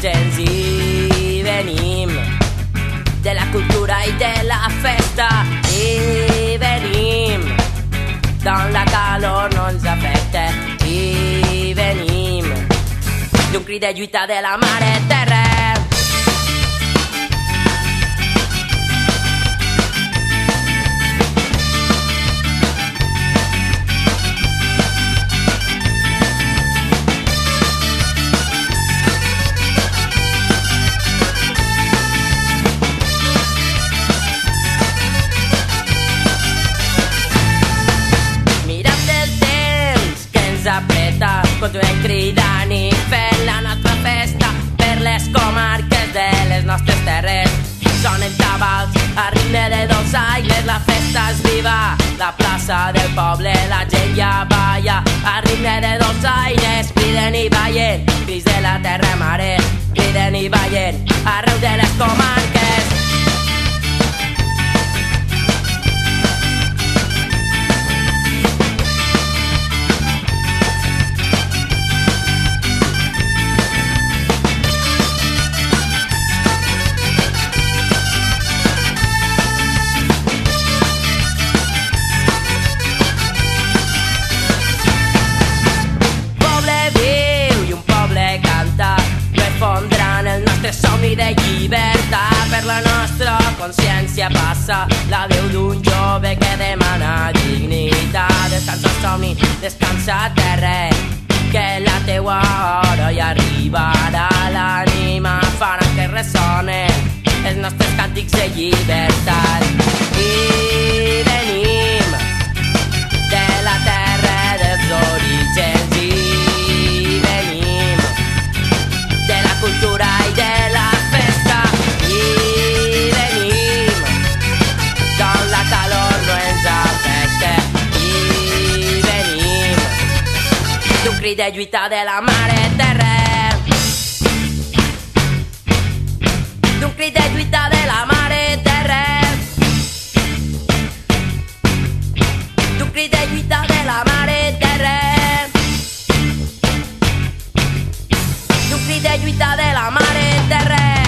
gens i venim de la cultura i de la festa. I venim d'on la calor no ens afecta i venim d'un crit de lluita de la mare terra ens apreta, continuem cridant i fent la nostra festa per les comarques de les nostres terres. Sonen tabals a ritme de dolçaines, la festa és viva, la plaça del poble, la gent ja balla a ritme de dolçaines, criden i ballen, fills de la terra mare, criden i ballen arreu de les per la nostra consciència passa. La veu d'un jove que demana dignitat. Descansa el somni, descansa terra que la teua hora ja arribarà. L'ànima farà que ressonen els nostres càntics de llibertat de di aiuta della mare terra. Dunque di aiuta della mare terra. Dunque di aiuta della mare terra. Dunque di aiuta della mare terra.